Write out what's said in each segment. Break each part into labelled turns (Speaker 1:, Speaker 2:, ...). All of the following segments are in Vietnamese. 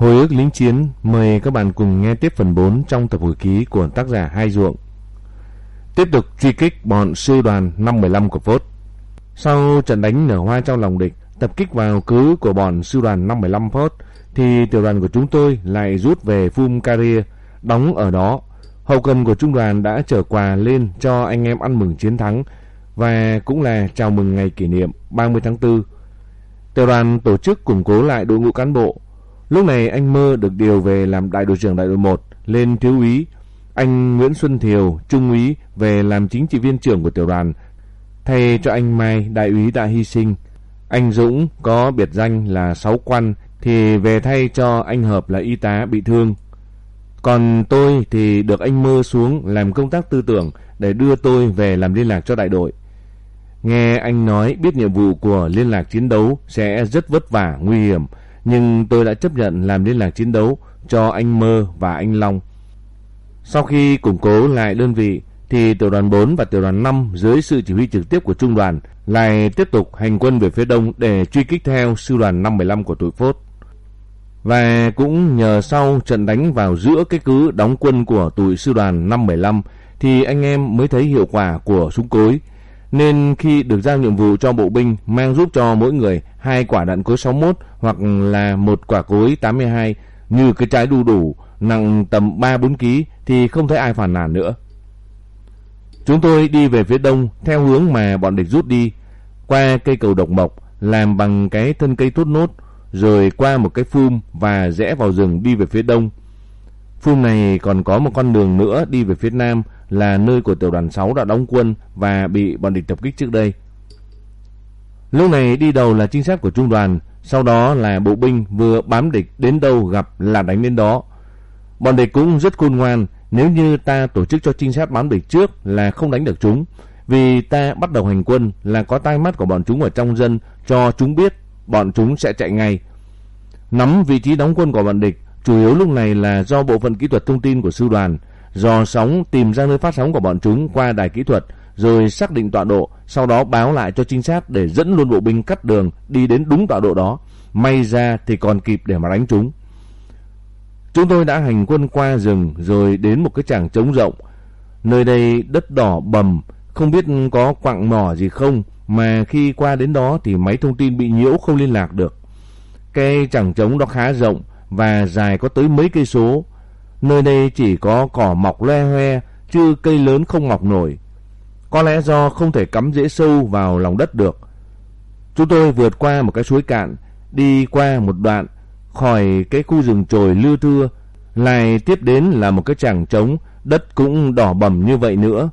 Speaker 1: Hồi ức lính chiến mời các bạn cùng nghe tiếp phần 4 trong tập hồi ký của tác giả Hai Ruộng. Tiếp tục truy kích bọn sư đoàn 515 của Phốt. Sau trận đánh nở hoa trong lòng địch, tập kích vào cứ của bọn sư đoàn 515 Phốt, thì tiểu đoàn của chúng tôi lại rút về Phum Caria, đóng ở đó. Hậu cần của trung đoàn đã trở quà lên cho anh em ăn mừng chiến thắng và cũng là chào mừng ngày kỷ niệm 30 tháng 4. Tiểu đoàn tổ chức củng cố lại đội ngũ cán bộ. Lúc này anh Mơ được điều về làm đại đội trưởng đại đội 1 lên thiếu úy. Anh Nguyễn Xuân Thiều, trung úy về làm chính trị viên trưởng của tiểu đoàn. Thay cho anh Mai, đại úy đã hy sinh. Anh Dũng có biệt danh là Sáu Quan thì về thay cho anh Hợp là y tá bị thương. Còn tôi thì được anh Mơ xuống làm công tác tư tưởng để đưa tôi về làm liên lạc cho đại đội. Nghe anh nói biết nhiệm vụ của liên lạc chiến đấu sẽ rất vất vả, nguy hiểm, nhưng tôi đã chấp nhận làm liên lạc chiến đấu cho anh Mơ và anh Long. Sau khi củng cố lại đơn vị, thì tiểu đoàn 4 và tiểu đoàn 5 dưới sự chỉ huy trực tiếp của trung đoàn lại tiếp tục hành quân về phía đông để truy kích theo sư đoàn 515 của tội Phốt. Và cũng nhờ sau trận đánh vào giữa cái cứ đóng quân của tụi sư đoàn 515 thì anh em mới thấy hiệu quả của súng cối. Nên khi được giao nhiệm vụ cho bộ binh mang giúp cho mỗi người hai quả đạn cối 61 hoặc là một quả cối 82 như cái trái đu đủ, nặng tầm 3-4 kg thì không thấy ai phản nàn nữa. Chúng tôi đi về phía đông theo hướng mà bọn địch rút đi, qua cây cầu độc mộc, làm bằng cái thân cây thốt nốt, rồi qua một cái phum và rẽ vào rừng đi về phía đông. Phum này còn có một con đường nữa đi về phía nam là nơi của tiểu đoàn 6 đã đóng quân và bị bọn địch tập kích trước đây. Lúc này đi đầu là trinh sát của trung đoàn, sau đó là bộ binh vừa bám địch đến đâu gặp là đánh đến đó. Bọn địch cũng rất khôn ngoan, nếu như ta tổ chức cho trinh sát bám địch trước là không đánh được chúng, vì ta bắt đầu hành quân là có tai mắt của bọn chúng ở trong dân cho chúng biết bọn chúng sẽ chạy ngay. Nắm vị trí đóng quân của bọn địch chủ yếu lúc này là do bộ phận kỹ thuật thông tin của sư đoàn, dò sóng tìm ra nơi phát sóng của bọn chúng qua đài kỹ thuật, rồi xác định tọa độ, sau đó báo lại cho trinh sát để dẫn luôn bộ binh cắt đường đi đến đúng tọa độ đó. May ra thì còn kịp để mà đánh chúng. Chúng tôi đã hành quân qua rừng rồi đến một cái tràng trống rộng. Nơi đây đất đỏ bầm, không biết có quặng mỏ gì không, mà khi qua đến đó thì máy thông tin bị nhiễu không liên lạc được. Cái tràng trống đó khá rộng và dài có tới mấy cây số. Nơi đây chỉ có cỏ mọc loe hoe, chứ cây lớn không mọc nổi. Có lẽ do không thể cắm dễ sâu vào lòng đất được. Chúng tôi vượt qua một cái suối cạn, đi qua một đoạn, khỏi cái khu rừng trồi lưa thưa, lại tiếp đến là một cái chẳng trống, đất cũng đỏ bầm như vậy nữa.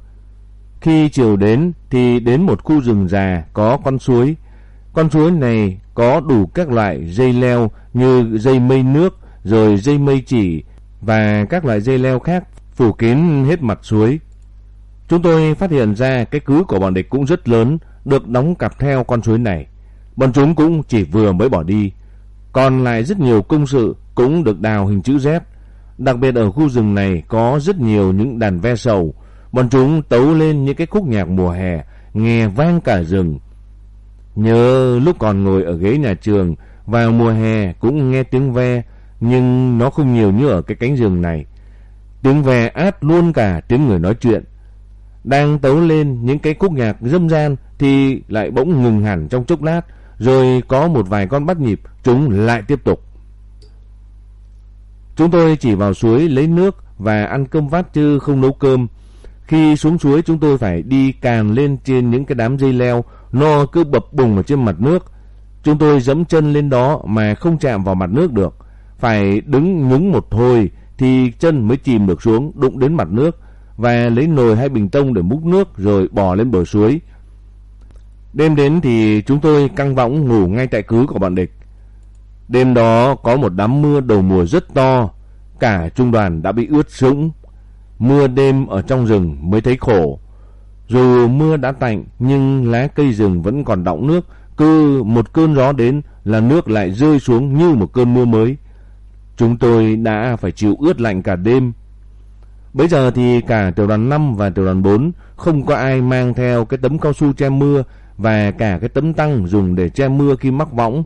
Speaker 1: Khi chiều đến thì đến một khu rừng già có con suối. Con suối này có đủ các loại dây leo như dây mây nước, rồi dây mây chỉ và các loại dây leo khác phủ kín hết mặt suối. Chúng tôi phát hiện ra cái cứ của bọn địch cũng rất lớn, được đóng cặp theo con suối này. Bọn chúng cũng chỉ vừa mới bỏ đi. Còn lại rất nhiều công sự cũng được đào hình chữ Z. Đặc biệt ở khu rừng này có rất nhiều những đàn ve sầu. Bọn chúng tấu lên những cái khúc nhạc mùa hè, nghe vang cả rừng. Nhớ lúc còn ngồi ở ghế nhà trường, vào mùa hè cũng nghe tiếng ve, nhưng nó không nhiều như ở cái cánh rừng này. Tiếng ve át luôn cả tiếng người nói chuyện. Đang tấu lên những cái khúc nhạc dâm gian thì lại bỗng ngừng hẳn trong chốc lát, rồi có một vài con bắt nhịp, chúng lại tiếp tục. Chúng tôi chỉ vào suối lấy nước và ăn cơm vắt chứ không nấu cơm. Khi xuống suối chúng tôi phải đi càn lên trên những cái đám dây leo, nó cứ bập bùng ở trên mặt nước. Chúng tôi dẫm chân lên đó mà không chạm vào mặt nước được. Phải đứng nhúng một hồi thì chân mới chìm được xuống, đụng đến mặt nước và lấy nồi hay bình tông để múc nước rồi bò lên bờ suối. Đêm đến thì chúng tôi căng võng ngủ ngay tại cứ của bọn địch. Đêm đó có một đám mưa đầu mùa rất to, cả trung đoàn đã bị ướt sũng. Mưa đêm ở trong rừng mới thấy khổ. Dù mưa đã tạnh nhưng lá cây rừng vẫn còn đọng nước, cứ một cơn gió đến là nước lại rơi xuống như một cơn mưa mới. Chúng tôi đã phải chịu ướt lạnh cả đêm. Bây giờ thì cả tiểu đoàn 5 và tiểu đoàn 4 không có ai mang theo cái tấm cao su che mưa và cả cái tấm tăng dùng để che mưa khi mắc võng.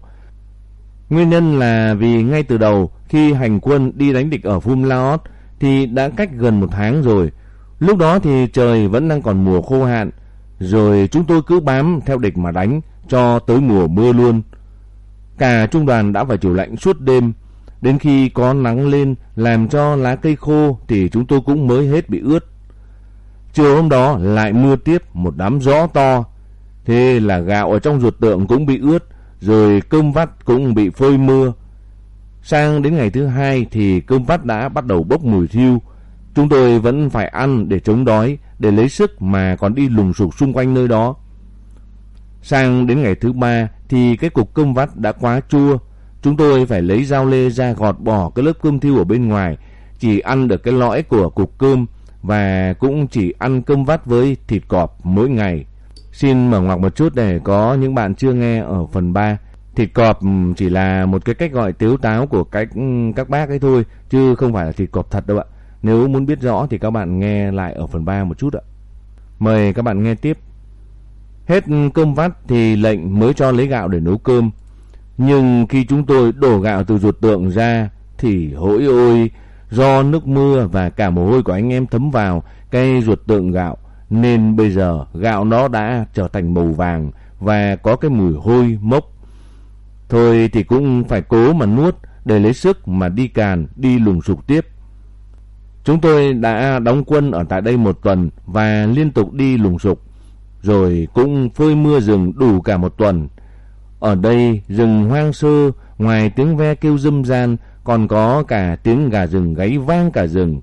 Speaker 1: Nguyên nhân là vì ngay từ đầu khi hành quân đi đánh địch ở Phum Laos thì đã cách gần một tháng rồi. Lúc đó thì trời vẫn đang còn mùa khô hạn, rồi chúng tôi cứ bám theo địch mà đánh cho tới mùa mưa luôn. Cả trung đoàn đã phải chịu lạnh suốt đêm, đến khi có nắng lên làm cho lá cây khô thì chúng tôi cũng mới hết bị ướt. Chiều hôm đó lại mưa tiếp một đám gió to, thế là gạo ở trong ruột tượng cũng bị ướt, rồi cơm vắt cũng bị phơi mưa. Sang đến ngày thứ hai thì cơm vắt đã bắt đầu bốc mùi thiêu. Chúng tôi vẫn phải ăn để chống đói, để lấy sức mà còn đi lùng sục xung quanh nơi đó. Sang đến ngày thứ ba thì cái cục cơm vắt đã quá chua. Chúng tôi phải lấy dao lê ra gọt bỏ cái lớp cơm thiêu ở bên ngoài, chỉ ăn được cái lõi của cục cơm và cũng chỉ ăn cơm vắt với thịt cọp mỗi ngày. Xin mở ngoặc một chút để có những bạn chưa nghe ở phần 3. Thịt cọp ừ, chỉ là một cái cách gọi tiếu táo của cách ừ, các bác ấy thôi, chứ không phải là thịt cọp thật đâu ạ. Nếu muốn biết rõ thì các bạn nghe lại ở phần 3 một chút ạ. Mời các bạn nghe tiếp. Hết cơm vắt thì lệnh mới cho lấy gạo để nấu cơm. Nhưng khi chúng tôi đổ gạo từ ruột tượng ra thì hỡi ôi, do nước mưa và cả mồ hôi của anh em thấm vào cây ruột tượng gạo nên bây giờ gạo nó đã trở thành màu vàng và có cái mùi hôi mốc. Thôi thì cũng phải cố mà nuốt để lấy sức mà đi càn, đi lùng sục tiếp. Chúng tôi đã đóng quân ở tại đây một tuần và liên tục đi lùng sục, rồi cũng phơi mưa rừng đủ cả một tuần. Ở đây rừng hoang sơ, ngoài tiếng ve kêu râm ran còn có cả tiếng gà rừng gáy vang cả rừng.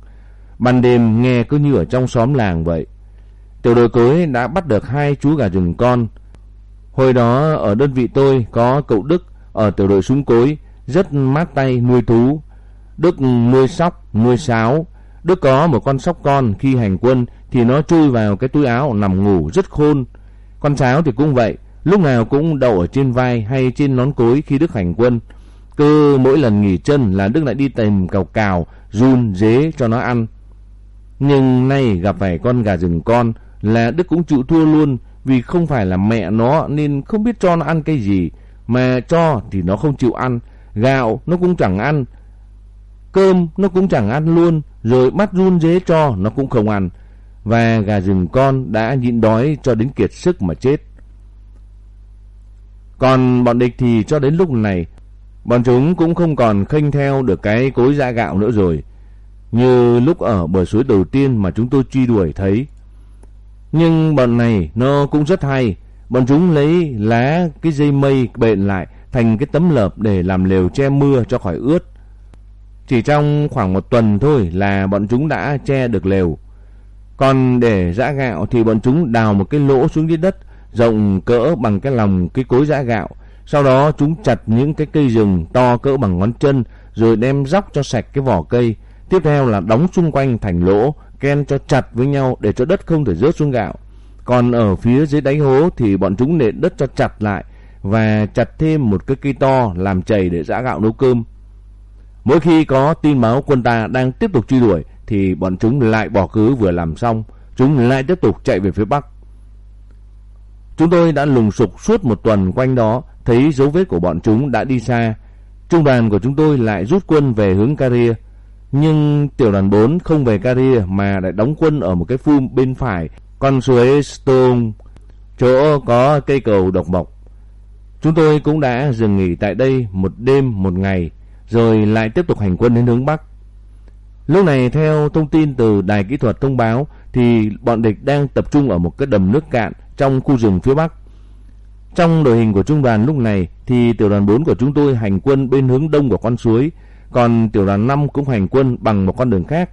Speaker 1: Ban đêm nghe cứ như ở trong xóm làng vậy. Tiểu đội cối đã bắt được hai chú gà rừng con. Hồi đó ở đơn vị tôi có cậu Đức ở tiểu đội súng cối rất mát tay nuôi thú. Đức nuôi sóc, nuôi sáo. Đức có một con sóc con khi hành quân thì nó chui vào cái túi áo nằm ngủ rất khôn. Con sáo thì cũng vậy, lúc nào cũng đậu ở trên vai hay trên nón cối khi Đức hành quân. Cứ mỗi lần nghỉ chân là Đức lại đi tìm cào cào, run, dế cho nó ăn. Nhưng nay gặp phải con gà rừng con là Đức cũng chịu thua luôn vì không phải là mẹ nó nên không biết cho nó ăn cái gì. Mà cho thì nó không chịu ăn, gạo nó cũng chẳng ăn, cơm nó cũng chẳng ăn luôn, rồi bắt run dế cho nó cũng không ăn. Và gà rừng con đã nhịn đói cho đến kiệt sức mà chết. Còn bọn địch thì cho đến lúc này, bọn chúng cũng không còn khênh theo được cái cối da gạo nữa rồi. Như lúc ở bờ suối đầu tiên mà chúng tôi truy đuổi thấy. Nhưng bọn này nó cũng rất hay. Bọn chúng lấy lá cái dây mây bện lại thành cái tấm lợp để làm lều che mưa cho khỏi ướt. Chỉ trong khoảng một tuần thôi là bọn chúng đã che được lều. Còn để giã gạo thì bọn chúng đào một cái lỗ xuống dưới đất rộng cỡ bằng cái lòng cái cối giã gạo. Sau đó chúng chặt những cái cây rừng to cỡ bằng ngón chân rồi đem róc cho sạch cái vỏ cây. Tiếp theo là đóng xung quanh thành lỗ, ken cho chặt với nhau để cho đất không thể rớt xuống gạo. Còn ở phía dưới đáy hố thì bọn chúng nện đất cho chặt lại và chặt thêm một cái cây to làm chày để giã gạo nấu cơm. Mỗi khi có tin báo quân ta đang tiếp tục truy đuổi thì bọn chúng lại bỏ cứ vừa làm xong, chúng lại tiếp tục chạy về phía bắc. Chúng tôi đã lùng sục suốt một tuần quanh đó, thấy dấu vết của bọn chúng đã đi xa. Trung đoàn của chúng tôi lại rút quân về hướng Caria. Nhưng tiểu đoàn 4 không về Caria mà lại đóng quân ở một cái phum bên phải, con suối Stone, chỗ có cây cầu độc mộc. Chúng tôi cũng đã dừng nghỉ tại đây một đêm một ngày, rồi lại tiếp tục hành quân đến hướng Bắc. Lúc này theo thông tin từ đài kỹ thuật thông báo thì bọn địch đang tập trung ở một cái đầm nước cạn trong khu rừng phía Bắc. Trong đội hình của trung đoàn lúc này thì tiểu đoàn 4 của chúng tôi hành quân bên hướng đông của con suối, còn tiểu đoàn 5 cũng hành quân bằng một con đường khác.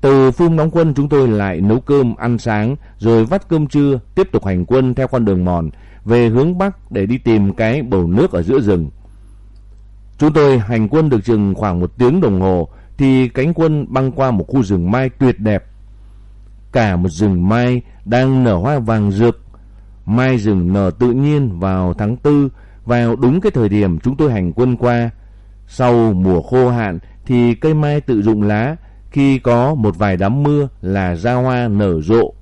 Speaker 1: Từ phun đóng quân chúng tôi lại nấu cơm ăn sáng rồi vắt cơm trưa tiếp tục hành quân theo con đường mòn về hướng Bắc để đi tìm cái bầu nước ở giữa rừng. Chúng tôi hành quân được chừng khoảng một tiếng đồng hồ thì cánh quân băng qua một khu rừng mai tuyệt đẹp. Cả một rừng mai đang nở hoa vàng rực. Mai rừng nở tự nhiên vào tháng tư, vào đúng cái thời điểm chúng tôi hành quân qua. Sau mùa khô hạn thì cây mai tự rụng lá, khi có một vài đám mưa là ra hoa nở rộ.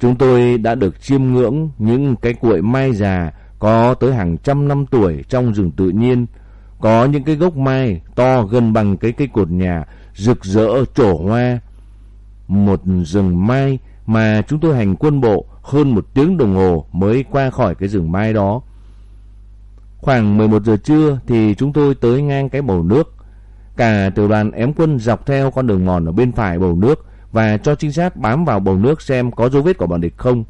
Speaker 1: Chúng tôi đã được chiêm ngưỡng những cái cuội mai già có tới hàng trăm năm tuổi trong rừng tự nhiên. Có những cái gốc mai to gần bằng cái cây cột nhà, rực rỡ trổ hoa. Một rừng mai mà chúng tôi hành quân bộ hơn một tiếng đồng hồ mới qua khỏi cái rừng mai đó. Khoảng 11 giờ trưa thì chúng tôi tới ngang cái bầu nước. Cả tiểu đoàn ém quân dọc theo con đường mòn ở bên phải bầu nước và cho trinh sát bám vào bầu nước xem có dấu vết của bọn địch không.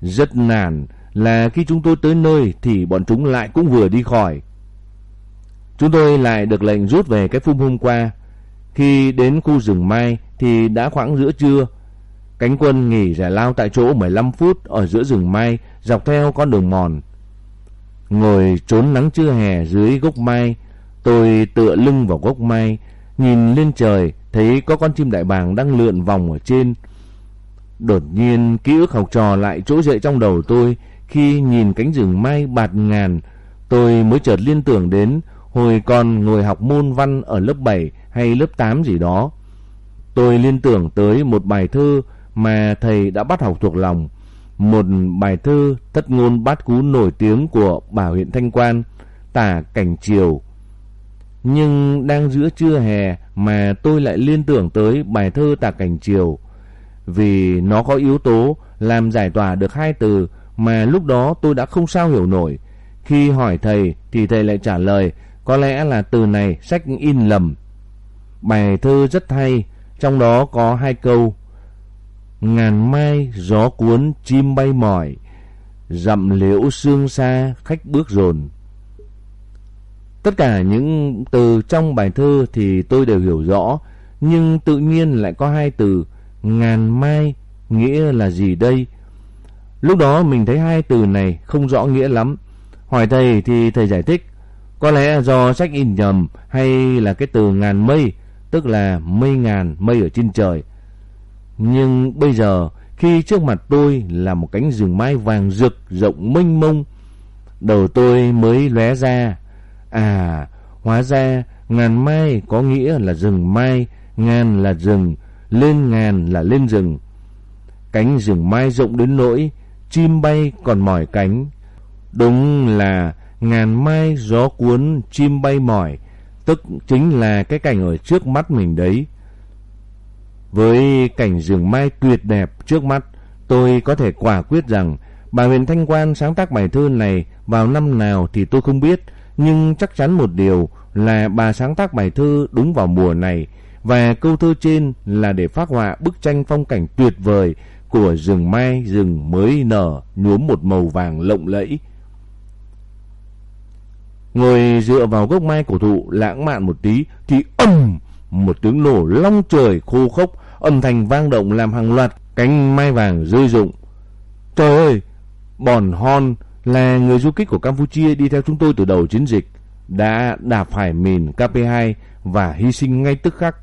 Speaker 1: Rất nản là khi chúng tôi tới nơi thì bọn chúng lại cũng vừa đi khỏi. Chúng tôi lại được lệnh rút về cái phum hôm qua. Khi đến khu rừng mai thì đã khoảng giữa trưa. Cánh quân nghỉ giải lao tại chỗ 15 phút ở giữa rừng mai dọc theo con đường mòn. Ngồi trốn nắng trưa hè dưới gốc mai, tôi tựa lưng vào gốc mai, nhìn lên trời thấy có con chim đại bàng đang lượn vòng ở trên. Đột nhiên ký ức học trò lại trỗi dậy trong đầu tôi khi nhìn cánh rừng mai bạt ngàn. Tôi mới chợt liên tưởng đến hồi còn ngồi học môn văn ở lớp 7 hay lớp 8 gì đó. Tôi liên tưởng tới một bài thơ mà thầy đã bắt học thuộc lòng. Một bài thơ thất ngôn bát cú nổi tiếng của bà huyện Thanh Quan, tả cảnh chiều. Nhưng đang giữa trưa hè mà tôi lại liên tưởng tới bài thơ tả cảnh chiều. Vì nó có yếu tố làm giải tỏa được hai từ mà lúc đó tôi đã không sao hiểu nổi. Khi hỏi thầy thì thầy lại trả lời có lẽ là từ này sách in lầm. Bài thơ rất hay, trong đó có hai câu. Ngàn mai gió cuốn chim bay mỏi, dặm liễu sương xa khách bước rồn. Tất cả những từ trong bài thơ thì tôi đều hiểu rõ, nhưng tự nhiên lại có hai từ ngàn mai nghĩa là gì đây? Lúc đó mình thấy hai từ này không rõ nghĩa lắm. Hỏi thầy thì thầy giải thích, có lẽ do sách in nhầm hay là cái từ ngàn mây, tức là mây ngàn, mây ở trên trời. Nhưng bây giờ khi trước mặt tôi là một cánh rừng mai vàng rực rộng mênh mông, đầu tôi mới lóe ra. À, hóa ra ngàn mai có nghĩa là rừng mai, ngàn là rừng, lên ngàn là lên rừng. Cánh rừng mai rộng đến nỗi chim bay còn mỏi cánh. Đúng là ngàn mai gió cuốn chim bay mỏi, tức chính là cái cảnh ở trước mắt mình đấy. Với cảnh rừng mai tuyệt đẹp trước mắt, tôi có thể quả quyết rằng bà Huyền Thanh Quan sáng tác bài thơ này vào năm nào thì tôi không biết, nhưng chắc chắn một điều là bà sáng tác bài thơ đúng vào mùa này và câu thơ trên là để phát họa bức tranh phong cảnh tuyệt vời của rừng mai rừng mới nở nhuốm một màu vàng lộng lẫy. Ngồi dựa vào gốc mai cổ thụ lãng mạn một tí thì ầm một tiếng nổ long trời khô khốc, âm thanh vang động làm hàng loạt cánh mai vàng rơi rụng. Trời ơi, Bòn Hon là người du kích của Campuchia đi theo chúng tôi từ đầu chiến dịch, đã đạp phải mìn KP2 và hy sinh ngay tức khắc.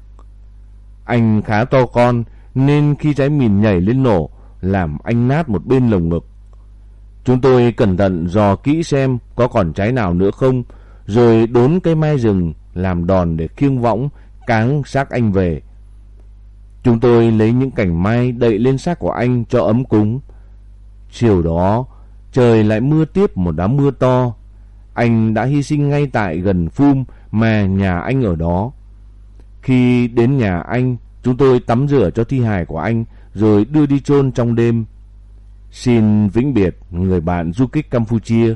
Speaker 1: Anh khá to con nên khi trái mìn nhảy lên nổ làm anh nát một bên lồng ngực. Chúng tôi cẩn thận dò kỹ xem có còn trái nào nữa không, rồi đốn cây mai rừng làm đòn để khiêng võng cáng xác anh về. Chúng tôi lấy những cành mai đậy lên xác của anh cho ấm cúng. Chiều đó, trời lại mưa tiếp một đám mưa to. Anh đã hy sinh ngay tại gần phum mà nhà anh ở đó. Khi đến nhà anh, chúng tôi tắm rửa cho thi hài của anh rồi đưa đi chôn trong đêm. Xin vĩnh biệt người bạn du kích Campuchia.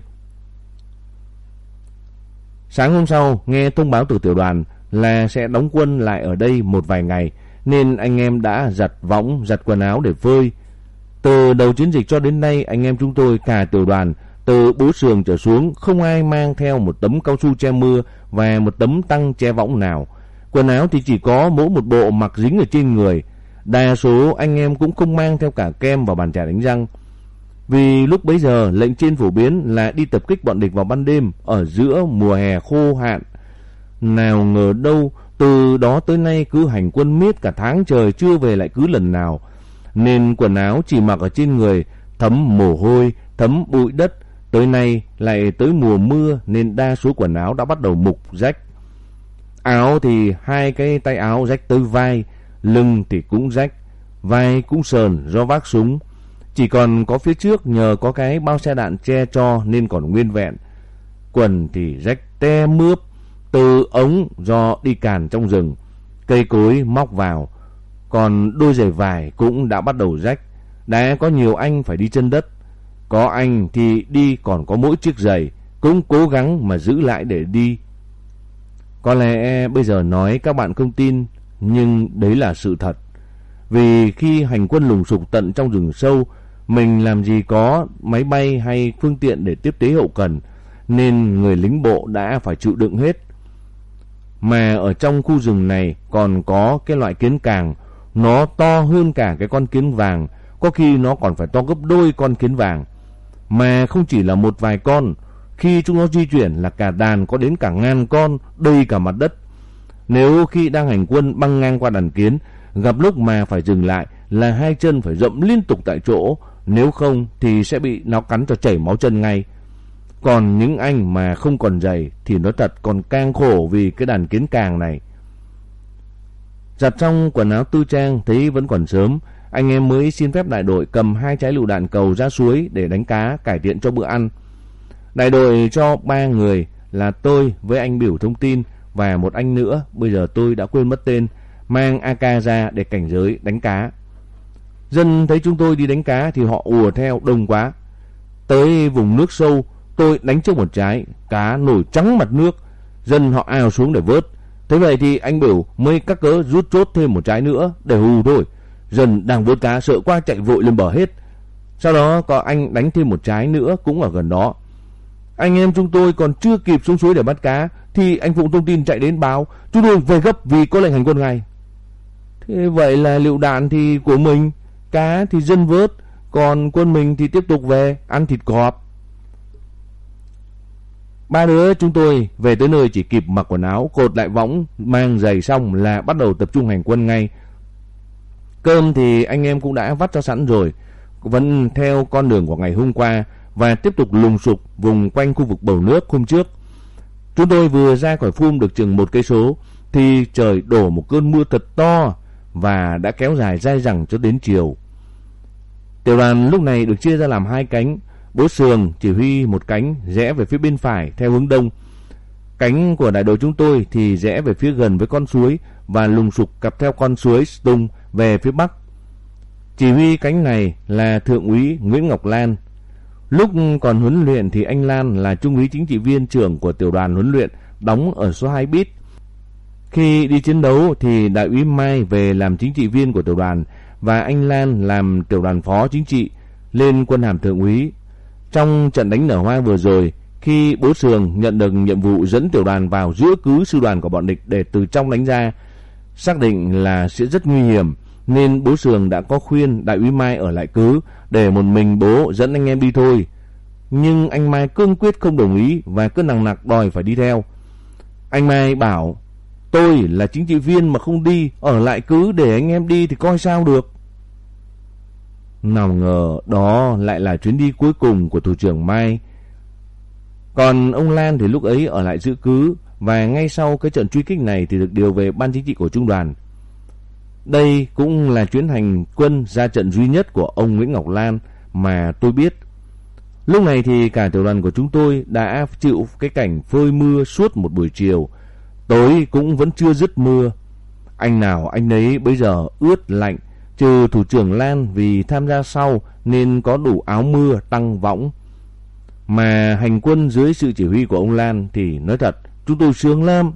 Speaker 1: Sáng hôm sau, nghe thông báo từ tiểu đoàn là sẽ đóng quân lại ở đây một vài ngày, nên anh em đã giặt võng, giặt quần áo để phơi. Từ đầu chiến dịch cho đến nay, anh em chúng tôi cả tiểu đoàn, từ bố sườn trở xuống, không ai mang theo một tấm cao su che mưa và một tấm tăng che võng nào. Quần áo thì chỉ có mỗi một bộ mặc dính ở trên người. Đa số anh em cũng không mang theo cả kem và bàn chải đánh răng. Vì lúc bấy giờ lệnh trên phổ biến là đi tập kích bọn địch vào ban đêm ở giữa mùa hè khô hạn. Nào ngờ đâu từ đó tới nay cứ hành quân miết cả tháng trời chưa về lại cứ lần nào. Nên quần áo chỉ mặc ở trên người thấm mồ hôi, thấm bụi đất. Tới nay lại tới mùa mưa nên đa số quần áo đã bắt đầu mục rách. Áo thì hai cái tay áo rách tới vai, lưng thì cũng rách, vai cũng sờn do vác súng chỉ còn có phía trước nhờ có cái bao xe đạn che cho nên còn nguyên vẹn. Quần thì rách te mướp, từ ống do đi càn trong rừng. Cây cối móc vào, còn đôi giày vải cũng đã bắt đầu rách. Đã có nhiều anh phải đi chân đất. Có anh thì đi còn có mỗi chiếc giày, cũng cố gắng mà giữ lại để đi. Có lẽ bây giờ nói các bạn không tin, nhưng đấy là sự thật. Vì khi hành quân lùng sục tận trong rừng sâu, mình làm gì có máy bay hay phương tiện để tiếp tế hậu cần, nên người lính bộ đã phải chịu đựng hết. Mà ở trong khu rừng này còn có cái loại kiến càng, nó to hơn cả cái con kiến vàng, có khi nó còn phải to gấp đôi con kiến vàng. Mà không chỉ là một vài con, khi chúng nó di chuyển là cả đàn có đến cả ngàn con đầy cả mặt đất. Nếu khi đang hành quân băng ngang qua đàn kiến, gặp lúc mà phải dừng lại là hai chân phải rậm liên tục tại chỗ, nếu không thì sẽ bị nó cắn cho chảy máu chân ngay. Còn những anh mà không còn giày thì nó thật còn càng khổ vì cái đàn kiến càng này. Giặt trong quần áo tư trang thấy vẫn còn sớm, anh em mới xin phép đại đội cầm hai trái lựu đạn cầu ra suối để đánh cá cải thiện cho bữa ăn. Đại đội cho ba người là tôi với anh biểu thông tin và một anh nữa, bây giờ tôi đã quên mất tên, mang AK ra để cảnh giới đánh cá. Dân thấy chúng tôi đi đánh cá thì họ ùa theo đông quá. Tới vùng nước sâu, tôi đánh trước một trái, cá nổi trắng mặt nước, dân họ ào xuống để vớt. Thế vậy thì anh biểu mới các cớ rút chốt thêm một trái nữa để hù thôi. Dân đang vớt cá sợ qua chạy vội lên bờ hết. Sau đó có anh đánh thêm một trái nữa cũng ở gần đó. Anh em chúng tôi còn chưa kịp xuống suối để bắt cá thì anh Phụng thông tin chạy đến báo chúng tôi về gấp vì có lệnh hành quân ngay. Thế vậy là liệu đạn thì của mình, cá thì dân vớt, còn quân mình thì tiếp tục về ăn thịt cọp. Ba đứa chúng tôi về tới nơi chỉ kịp mặc quần áo, cột lại võng, mang giày xong là bắt đầu tập trung hành quân ngay. Cơm thì anh em cũng đã vắt cho sẵn rồi, vẫn theo con đường của ngày hôm qua và tiếp tục lùng sục vùng quanh khu vực bầu nước hôm trước. Chúng tôi vừa ra khỏi phum được chừng một cây số thì trời đổ một cơn mưa thật to và đã kéo dài dai dẳng cho đến chiều. Tiểu đoàn lúc này được chia ra làm hai cánh, bố sường chỉ huy một cánh rẽ về phía bên phải theo hướng đông. Cánh của đại đội chúng tôi thì rẽ về phía gần với con suối và lùng sục cặp theo con suối Stung về phía bắc. Chỉ huy cánh này là Thượng úy Nguyễn Ngọc Lan. Lúc còn huấn luyện thì anh Lan là trung úy chính trị viên trưởng của tiểu đoàn huấn luyện đóng ở số 2 bit khi đi chiến đấu thì đại úy Mai về làm chính trị viên của tiểu đoàn và anh Lan làm tiểu đoàn phó chính trị lên quân hàm thượng úy. Trong trận đánh nở hoa vừa rồi, khi bố Sường nhận được nhiệm vụ dẫn tiểu đoàn vào giữa cứ sư đoàn của bọn địch để từ trong đánh ra, xác định là sẽ rất nguy hiểm, nên bố Sường đã có khuyên đại úy Mai ở lại cứ để một mình bố dẫn anh em đi thôi. Nhưng anh Mai cương quyết không đồng ý và cứ nặng nặc đòi phải đi theo. Anh Mai bảo Tôi là chính trị viên mà không đi, ở lại cứ để anh em đi thì coi sao được. Nào ngờ đó lại là chuyến đi cuối cùng của thủ trưởng Mai. Còn ông Lan thì lúc ấy ở lại giữ cứ và ngay sau cái trận truy kích này thì được điều về ban chính trị của trung đoàn. Đây cũng là chuyến hành quân ra trận duy nhất của ông Nguyễn Ngọc Lan mà tôi biết. Lúc này thì cả tiểu đoàn của chúng tôi đã chịu cái cảnh phơi mưa suốt một buổi chiều Tối cũng vẫn chưa dứt mưa. Anh nào anh ấy bây giờ ướt lạnh, trừ thủ trưởng Lan vì tham gia sau nên có đủ áo mưa tăng võng. Mà hành quân dưới sự chỉ huy của ông Lan thì nói thật, chúng tôi sướng lắm.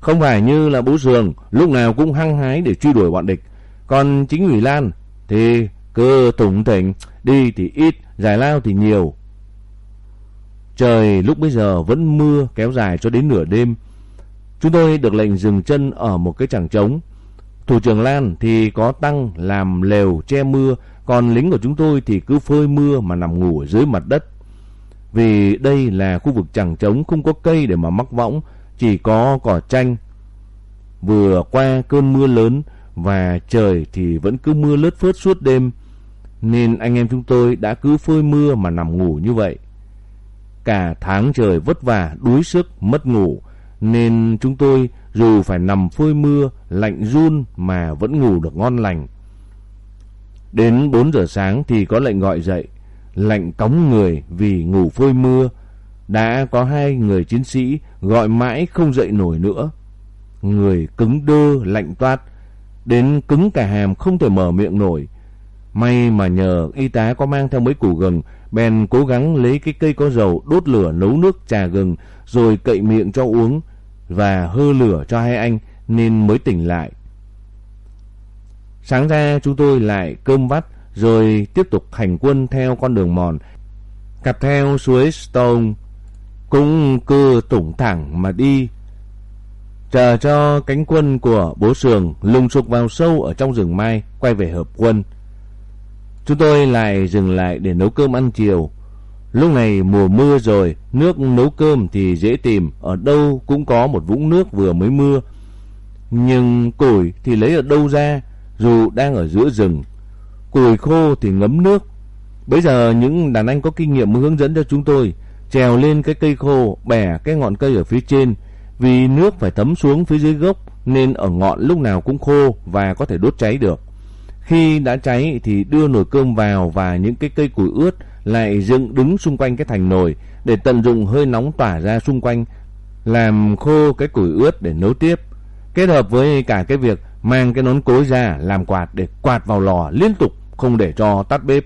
Speaker 1: Không phải như là bố Sường, lúc nào cũng hăng hái để truy đuổi bọn địch. Còn chính ủy Lan thì cơ tủng tỉnh, đi thì ít, giải lao thì nhiều. Trời lúc bây giờ vẫn mưa kéo dài cho đến nửa đêm. Chúng tôi được lệnh dừng chân ở một cái chẳng trống. Thủ trưởng Lan thì có tăng làm lều che mưa, còn lính của chúng tôi thì cứ phơi mưa mà nằm ngủ ở dưới mặt đất. Vì đây là khu vực chẳng trống không có cây để mà mắc võng, chỉ có cỏ tranh Vừa qua cơn mưa lớn và trời thì vẫn cứ mưa lất phớt suốt đêm, nên anh em chúng tôi đã cứ phơi mưa mà nằm ngủ như vậy. Cả tháng trời vất vả, đuối sức, mất ngủ, nên chúng tôi dù phải nằm phơi mưa, lạnh run mà vẫn ngủ được ngon lành. Đến 4 giờ sáng thì có lệnh gọi dậy, lệnh cống người vì ngủ phơi mưa. Đã có hai người chiến sĩ gọi mãi không dậy nổi nữa. Người cứng đơ, lạnh toát, đến cứng cả hàm không thể mở miệng nổi. May mà nhờ y tá có mang theo mấy củ gừng, bèn cố gắng lấy cái cây có dầu, đốt lửa nấu nước trà gừng, rồi cậy miệng cho uống và hơ lửa cho hai anh nên mới tỉnh lại. Sáng ra chúng tôi lại cơm vắt, rồi tiếp tục hành quân theo con đường mòn cặp theo suối Stone cũng cứ tủng thẳng mà đi, chờ cho cánh quân của bố sường lùng sục vào sâu ở trong rừng mai, quay về hợp quân. Chúng tôi lại dừng lại để nấu cơm ăn chiều. Lúc này mùa mưa rồi, nước nấu cơm thì dễ tìm, ở đâu cũng có một vũng nước vừa mới mưa. Nhưng củi thì lấy ở đâu ra, dù đang ở giữa rừng. Củi khô thì ngấm nước. Bây giờ những đàn anh có kinh nghiệm hướng dẫn cho chúng tôi trèo lên cái cây khô, bẻ cái ngọn cây ở phía trên. Vì nước phải thấm xuống phía dưới gốc nên ở ngọn lúc nào cũng khô và có thể đốt cháy được. Khi đã cháy thì đưa nồi cơm vào và những cái cây củi ướt lại dựng đứng xung quanh cái thành nồi để tận dụng hơi nóng tỏa ra xung quanh, làm khô cái củi ướt để nấu tiếp. Kết hợp với cả cái việc mang cái nón cối ra làm quạt để quạt vào lò liên tục, không để cho tắt bếp.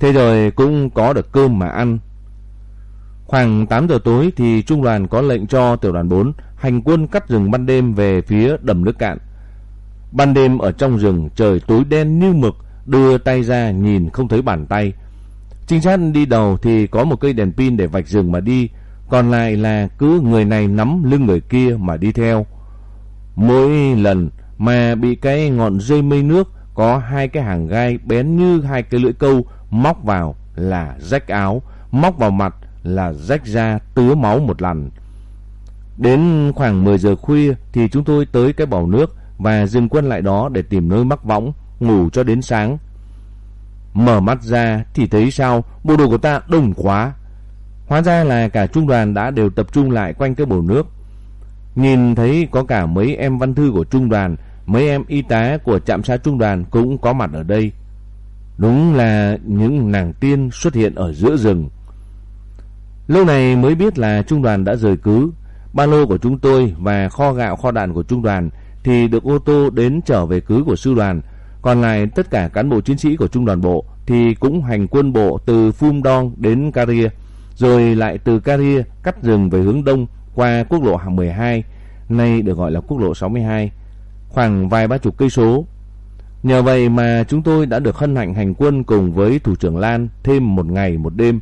Speaker 1: Thế rồi cũng có được cơm mà ăn. Khoảng 8 giờ tối thì trung đoàn có lệnh cho tiểu đoàn 4 hành quân cắt rừng ban đêm về phía đầm nước cạn. Ban đêm ở trong rừng trời tối đen như mực, đưa tay ra nhìn không thấy bàn tay. Trinh sát đi đầu thì có một cây đèn pin để vạch rừng mà đi, còn lại là cứ người này nắm lưng người kia mà đi theo. Mỗi lần mà bị cái ngọn dây mây nước có hai cái hàng gai bén như hai cái lưỡi câu móc vào là rách áo, móc vào mặt là rách ra tứa máu một lần. Đến khoảng 10 giờ khuya thì chúng tôi tới cái bầu nước và dừng quân lại đó để tìm nơi mắc võng, ngủ cho đến sáng. Mở mắt ra thì thấy sao bộ đồ của ta đông quá. Hóa ra là cả trung đoàn đã đều tập trung lại quanh cái bầu nước. Nhìn thấy có cả mấy em văn thư của trung đoàn, mấy em y tá của trạm xá trung đoàn cũng có mặt ở đây. Đúng là những nàng tiên xuất hiện ở giữa rừng. Lâu này mới biết là trung đoàn đã rời cứ. Ba lô của chúng tôi và kho gạo kho đạn của trung đoàn thì được ô tô đến trở về cứ của sư đoàn. Còn lại tất cả cán bộ chiến sĩ của trung đoàn bộ thì cũng hành quân bộ từ Phum Dong đến Caria, rồi lại từ Caria cắt rừng về hướng đông qua quốc lộ 12, nay được gọi là quốc lộ 62, khoảng vài ba chục cây số. Nhờ vậy mà chúng tôi đã được hân hạnh hành quân cùng với thủ trưởng Lan thêm một ngày một đêm.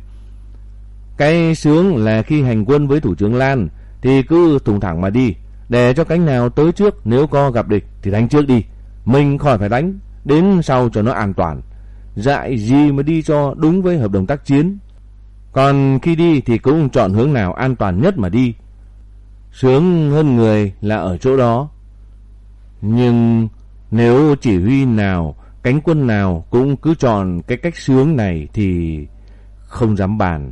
Speaker 1: Cái sướng là khi hành quân với thủ trưởng Lan thì cứ thùng thẳng mà đi, để cho cánh nào tới trước nếu có gặp địch thì đánh trước đi. Mình khỏi phải đánh, đến sau cho nó an toàn. Dại gì mà đi cho đúng với hợp đồng tác chiến. Còn khi đi thì cũng chọn hướng nào an toàn nhất mà đi. Sướng hơn người là ở chỗ đó. Nhưng nếu chỉ huy nào, cánh quân nào cũng cứ chọn cái cách sướng này thì không dám bàn.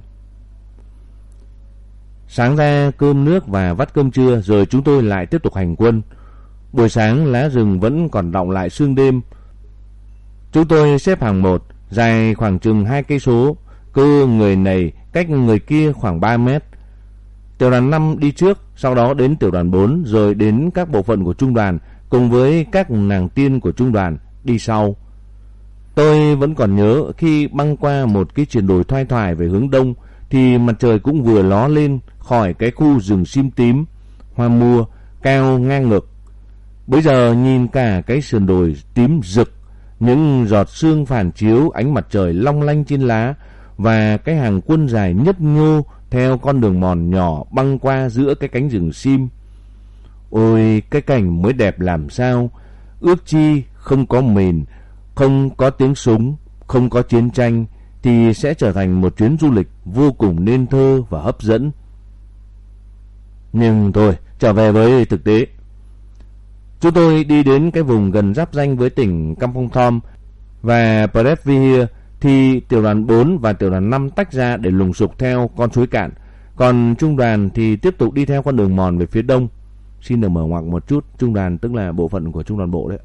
Speaker 1: Sáng ra cơm nước và vắt cơm trưa rồi chúng tôi lại tiếp tục hành quân. Buổi sáng lá rừng vẫn còn đọng lại sương đêm. Chúng tôi xếp hàng một, dài khoảng chừng hai cây số, cứ người này cách người kia khoảng 3 mét. Tiểu đoàn 5 đi trước, sau đó đến tiểu đoàn 4 rồi đến các bộ phận của trung đoàn cùng với các nàng tiên của trung đoàn đi sau. Tôi vẫn còn nhớ khi băng qua một cái triển đồi thoai thoải về hướng đông thì mặt trời cũng vừa ló lên khỏi cái khu rừng sim tím, hoa mua, cao ngang ngực. Bây giờ nhìn cả cái sườn đồi tím rực, những giọt sương phản chiếu ánh mặt trời long lanh trên lá và cái hàng quân dài nhấp nhô theo con đường mòn nhỏ băng qua giữa cái cánh rừng sim. Ôi, cái cảnh mới đẹp làm sao, ước chi không có mìn, không có tiếng súng, không có chiến tranh, thì sẽ trở thành một chuyến du lịch vô cùng nên thơ và hấp dẫn. Nhưng thôi, trở về với thực tế. Chúng tôi đi đến cái vùng gần giáp danh với tỉnh Kampong Thom và Previhir thì tiểu đoàn 4 và tiểu đoàn 5 tách ra để lùng sục theo con suối cạn. Còn trung đoàn thì tiếp tục đi theo con đường mòn về phía đông. Xin được mở ngoặc một chút, trung đoàn tức là bộ phận của trung đoàn bộ đấy.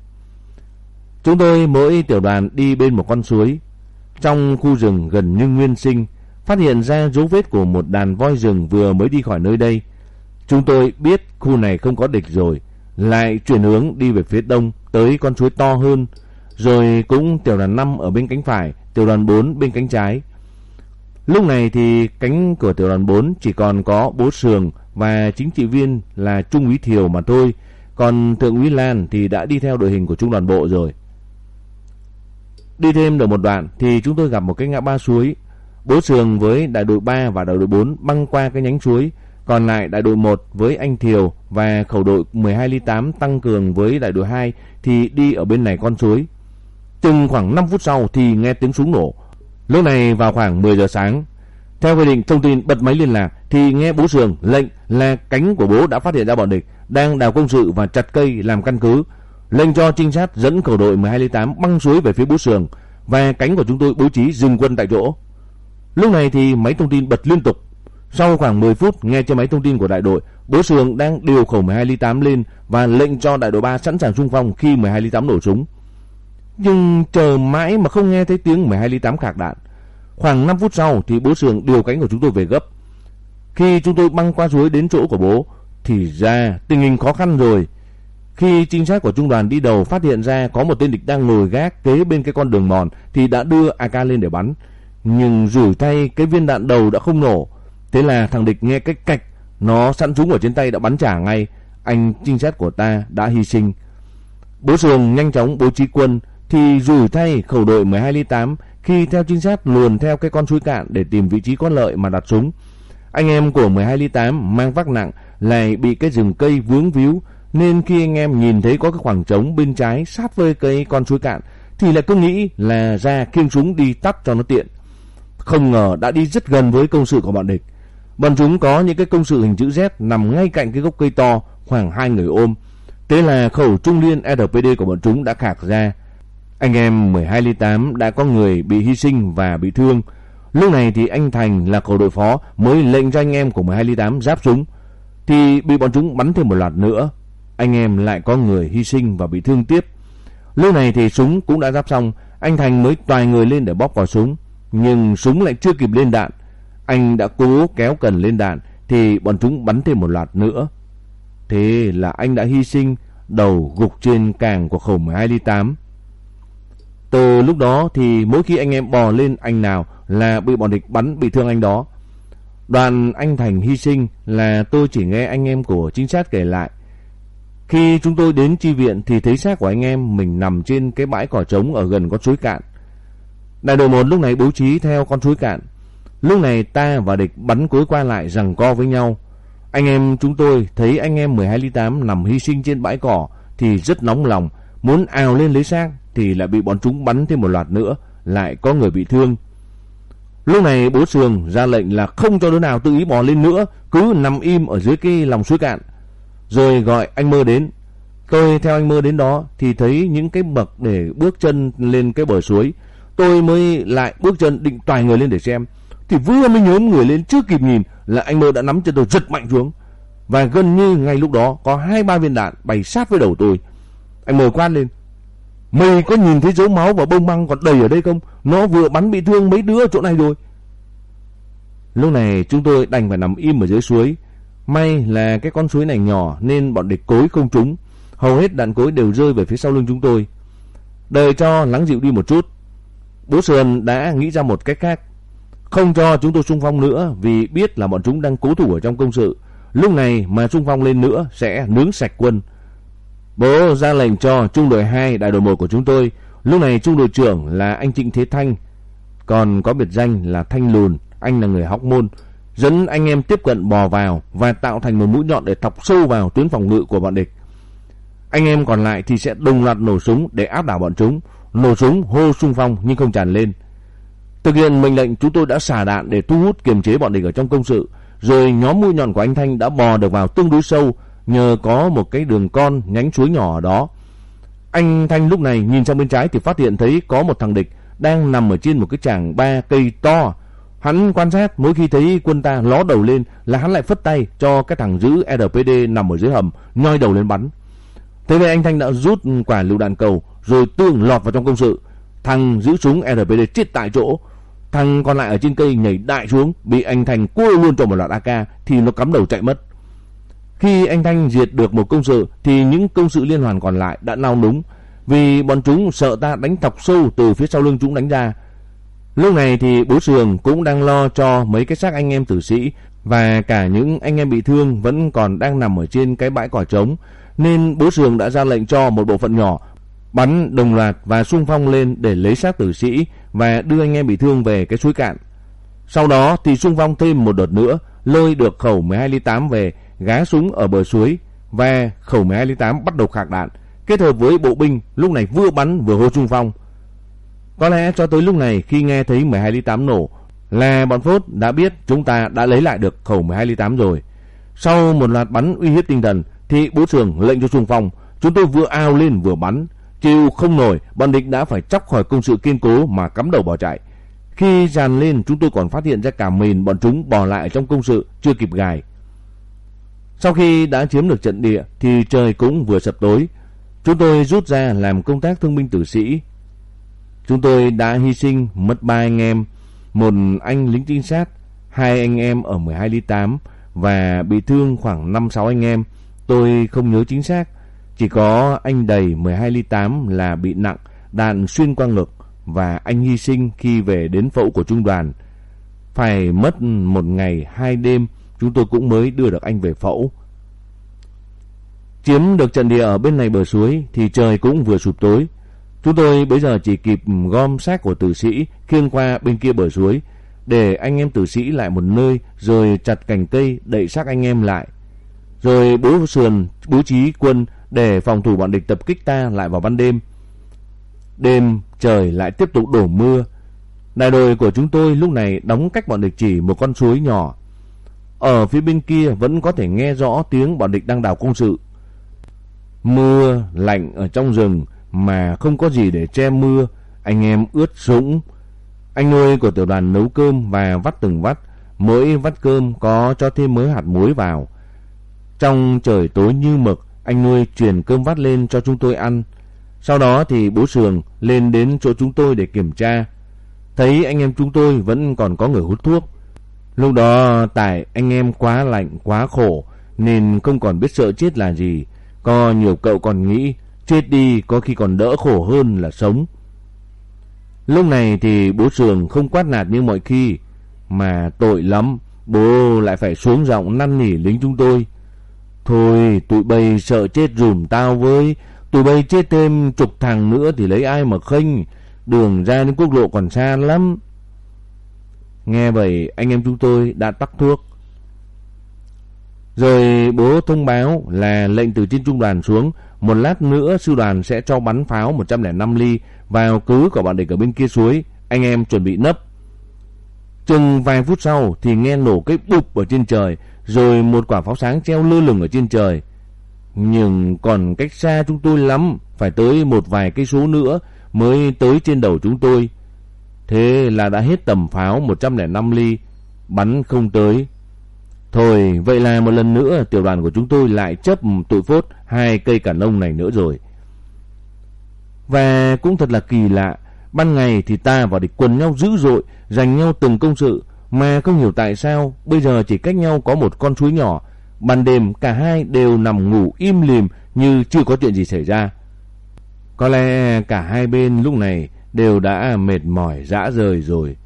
Speaker 1: Chúng tôi mỗi tiểu đoàn đi bên một con suối. Trong khu rừng gần như nguyên sinh, phát hiện ra dấu vết của một đàn voi rừng vừa mới đi khỏi nơi đây. Chúng tôi biết khu này không có địch rồi, lại chuyển hướng đi về phía đông tới con suối to hơn, rồi cũng tiểu đoàn 5 ở bên cánh phải, tiểu đoàn 4 bên cánh trái. Lúc này thì cánh của tiểu đoàn 4 chỉ còn có bố Sường và chính trị viên là Trung úy Thiều mà thôi, còn thượng úy Lan thì đã đi theo đội hình của trung đoàn bộ rồi. Đi thêm được một đoạn thì chúng tôi gặp một cái ngã ba suối. Bố Sường với đại đội 3 và đại đội 4 băng qua cái nhánh suối, còn lại đại đội 1 với anh Thiều và khẩu đội 12 ly 8 tăng cường với đại đội 2 thì đi ở bên này con suối. Chừng khoảng 5 phút sau thì nghe tiếng súng nổ. Lúc này vào khoảng 10 giờ sáng. Theo quy định thông tin bật máy liên lạc thì nghe bố Sường lệnh là cánh của bố đã phát hiện ra bọn địch đang đào công sự và chặt cây làm căn cứ. Lệnh cho trinh sát dẫn khẩu đội 12.8 băng suối về phía bố sườn, và cánh của chúng tôi bố trí dừng quân tại chỗ. Lúc này thì máy thông tin bật liên tục. Sau khoảng 10 phút nghe trên máy thông tin của đại đội, bố sườn đang điều khẩu 12.8 lên và lệnh cho đại đội 3 sẵn sàng xung phong khi 12.8 nổ súng. Nhưng chờ mãi mà không nghe thấy tiếng 12.8 khạc đạn. Khoảng 5 phút sau thì bố sườn điều cánh của chúng tôi về gấp. Khi chúng tôi băng qua suối đến chỗ của bố thì ra tình hình khó khăn rồi. Khi trinh sát của trung đoàn đi đầu phát hiện ra có một tên địch đang ngồi gác kế bên cái con đường mòn thì đã đưa AK lên để bắn. Nhưng rủi tay cái viên đạn đầu đã không nổ. Thế là thằng địch nghe cái cạch, nó sẵn súng ở trên tay đã bắn trả ngay. Anh trinh sát của ta đã hy sinh. Bố Sường nhanh chóng bố trí quân thì rủi thay khẩu đội 12 ly 8 khi theo trinh sát luồn theo cái con suối cạn để tìm vị trí có lợi mà đặt súng. Anh em của 12 ly 8 mang vác nặng, lại bị cái rừng cây vướng víu nên khi anh em nhìn thấy có cái khoảng trống bên trái sát với cây con suối cạn, thì lại cứ nghĩ là ra kiêng súng đi tắt cho nó tiện. Không ngờ đã đi rất gần với công sự của bọn địch. Bọn chúng có những cái công sự hình chữ Z nằm ngay cạnh cái gốc cây to, khoảng hai người ôm. Thế là khẩu trung liên RPD của bọn chúng đã khạc ra. Anh em 12 ly 8 đã có người bị hy sinh và bị thương. Lúc này thì anh Thành là khẩu đội phó mới lệnh cho anh em của 12 ly 8 giáp súng. Thì bị bọn chúng bắn thêm một loạt nữa. Anh em lại có người hy sinh và bị thương tiếp. Lúc này thì súng cũng đã giáp xong. Anh Thành mới toài người lên để bóp vào súng. Nhưng súng lại chưa kịp lên đạn. Anh đã cố kéo cần lên đạn, thì bọn chúng bắn thêm một loạt nữa. Thế là anh đã hy sinh, đầu gục trên càng của khẩu 12 ly 8. Từ lúc đó thì mỗi khi anh em bò lên anh nào là bị bọn địch bắn, bị thương anh đó. Đoàn anh Thành hy sinh là tôi chỉ nghe anh em của chính sát kể lại. Khi chúng tôi đến chi viện thì thấy xác của anh em mình nằm trên cái bãi cỏ trống ở gần con suối cạn. Đại đội 1 lúc này bố trí theo con suối cạn. Lúc này ta và địch bắn cối qua lại rằng co với nhau. Anh em chúng tôi thấy anh em 12 ly 8 nằm hy sinh trên bãi cỏ thì rất nóng lòng, muốn ào lên lấy xác thì lại bị bọn chúng bắn thêm một loạt nữa, lại có người bị thương. Lúc này bố Sường ra lệnh là không cho đứa nào tự ý bò lên nữa, cứ nằm im ở dưới cái lòng suối cạn. Rồi gọi anh Mơ đến. Tôi theo anh Mơ đến đó thì thấy những cái bậc để bước chân lên cái bờ suối. Tôi mới lại bước chân định toài người lên để xem. Thì vừa mới nhóm người lên chưa kịp nhìn là anh Mơ đã nắm chân tôi giật mạnh xuống. Và gần như ngay lúc đó có hai ba viên đạn bay sát với đầu tôi. Anh Mơ quát lên. Mày có nhìn thấy dấu máu và bông băng còn đầy ở đây không? Nó vừa bắn bị thương mấy đứa ở chỗ này rồi. Lúc này chúng tôi đành phải nằm im ở dưới suối. May là cái con suối này nhỏ nên bọn địch cối không trúng. Hầu hết đạn cối đều rơi về phía sau lưng chúng tôi. Đợi cho lắng dịu đi một chút. Bố Sườn đã nghĩ ra một cách khác. Không cho chúng tôi xung phong nữa vì biết là bọn chúng đang cố thủ ở trong công sự. Lúc này mà xung phong lên nữa sẽ nướng sạch quân. Bố ra lệnh cho trung đội 2 đại đội 1 của chúng tôi. Lúc này trung đội trưởng là anh Trịnh Thế Thanh. Còn có biệt danh là Thanh Lùn. Anh là người hóc môn. Dẫn anh em tiếp cận bò vào và tạo thành một mũi nhọn để thọc sâu vào tuyến phòng ngự của bọn địch. Anh em còn lại thì sẽ đồng loạt nổ súng để áp đảo bọn chúng. Nổ súng, hô xung phong nhưng không tràn lên. Thực hiện mệnh lệnh, chúng tôi đã xả đạn để thu hút kiềm chế bọn địch ở trong công sự. Rồi nhóm mũi nhọn của anh Thanh đã bò được vào tương đối sâu, nhờ có một cái đường con nhánh suối nhỏ ở đó. Anh Thanh lúc này nhìn sang bên trái thì phát hiện thấy có một thằng địch đang nằm ở trên một cái tràng ba cây to. Hắn quan sát mỗi khi thấy quân ta ló đầu lên là hắn lại phất tay cho cái thằng giữ RPD nằm ở dưới hầm nhoi đầu lên bắn. Thế vậy anh Thanh đã rút quả lựu đạn cầu rồi tương lọt vào trong công sự. Thằng giữ súng RPD chết tại chỗ. Thằng còn lại ở trên cây nhảy đại xuống, bị anh thanh cua luôn cho một loạt AK thì nó cắm đầu chạy mất. Khi anh Thanh diệt được một công sự thì những công sự liên hoàn còn lại đã nao núng vì bọn chúng sợ ta đánh thọc sâu từ phía sau lưng chúng đánh ra. Lúc này thì bố Sường cũng đang lo cho mấy cái xác anh em tử sĩ và cả những anh em bị thương vẫn còn đang nằm ở trên cái bãi cỏ trống nên bố Sường đã ra lệnh cho một bộ phận nhỏ bắn đồng loạt và xung phong lên để lấy xác tử sĩ và đưa anh em bị thương về cái suối cạn. Sau đó thì xung phong thêm một đợt nữa, lôi được khẩu 12 ly 8 về, gá súng ở bờ suối và khẩu 12 ly 8 bắt đầu khạc đạn, kết hợp với bộ binh lúc này vừa bắn vừa hô xung phong. Có lẽ cho tới lúc này khi nghe thấy 12 ly 8 nổ là bọn Phốt đã biết chúng ta đã lấy lại được khẩu 12 ly 8 rồi. Sau một loạt bắn uy hiếp tinh thần thì bố trưởng lệnh cho xung phong, chúng tôi vừa ao lên vừa bắn, chịu không nổi, bọn địch đã phải chóc khỏi công sự kiên cố mà cắm đầu bỏ chạy. Khi dàn lên chúng tôi còn phát hiện ra cả mìn bọn chúng bỏ lại trong công sự chưa kịp gài. Sau khi đã chiếm được trận địa thì trời cũng vừa sập tối. Chúng tôi rút ra làm công tác thương binh tử sĩ. Chúng tôi đã hy sinh mất ba anh em, một anh lính trinh sát, hai anh em ở 12 ly 8 và bị thương khoảng 5-6 anh em. Tôi không nhớ chính xác. Chỉ có anh đầy 12 ly 8 là bị nặng, đạn xuyên qua ngực và anh hy sinh khi về đến phẫu của trung đoàn. Phải mất một ngày hai đêm chúng tôi cũng mới đưa được anh về phẫu. Chiếm được trận địa ở bên này bờ suối thì trời cũng vừa sụp tối. Chúng tôi bây giờ chỉ kịp gom xác của tử sĩ khiêng qua bên kia bờ suối, để anh em tử sĩ lại một nơi, rồi chặt cành cây, đậy xác anh em lại. Rồi bố sườn, bố trí quân để phòng thủ bọn địch tập kích ta lại vào ban đêm. Đêm trời lại tiếp tục đổ mưa. Đại đội của chúng tôi lúc này đóng cách bọn địch chỉ một con suối nhỏ. Ở phía bên kia vẫn có thể nghe rõ tiếng bọn địch đang đào công sự. Mưa lạnh ở trong rừng mà không có gì để che mưa, anh em ướt sũng. Anh nuôi của tiểu đoàn nấu cơm và vắt từng vắt, mỗi vắt cơm có cho thêm mới hạt muối vào. Trong trời tối như mực, anh nuôi truyền cơm vắt lên cho chúng tôi ăn. Sau đó thì bố Sường lên đến chỗ chúng tôi để kiểm tra. Thấy anh em chúng tôi vẫn còn có người hút thuốc. Lúc đó tại anh em quá lạnh, quá khổ nên không còn biết sợ chết là gì. Có nhiều cậu còn nghĩ chết đi có khi còn đỡ khổ hơn là sống. Lúc này thì bố Sường không quát nạt như mọi khi, mà tội lắm. Bố lại phải xuống giọng năn nỉ lính chúng tôi. Thôi, tụi bay sợ chết dùm tao với, Tụi bay chết thêm chục thằng nữa Thì lấy ai mà khinh, Đường ra đến quốc lộ còn xa lắm Nghe vậy, anh em chúng tôi đã tắt thuốc rồi bố thông báo là lệnh từ trên trung đoàn xuống Một lát nữa sư đoàn sẽ cho bắn pháo 105 ly Vào cứ của bọn địch ở bên kia suối Anh em chuẩn bị nấp Chừng vài phút sau thì nghe nổ cái bụp ở trên trời rồi một quả pháo sáng treo lơ lửng ở trên trời. Nhưng còn cách xa chúng tôi lắm, phải tới một vài cây số nữa mới tới trên đầu chúng tôi. Thế là đã hết tầm pháo 105 ly, bắn không tới. Thôi, vậy là một lần nữa tiểu đoàn của chúng tôi lại chấp tụi phốt hai cây cản nông này nữa rồi. Và cũng thật là kỳ lạ, ban ngày thì ta và địch quần nhau dữ dội, giành nhau từng công sự, mà không hiểu tại sao bây giờ chỉ cách nhau có một con suối nhỏ. Ban đêm cả hai đều nằm ngủ im lìm như chưa có chuyện gì xảy ra. Có lẽ cả hai bên lúc này đều đã mệt mỏi dã rời rồi.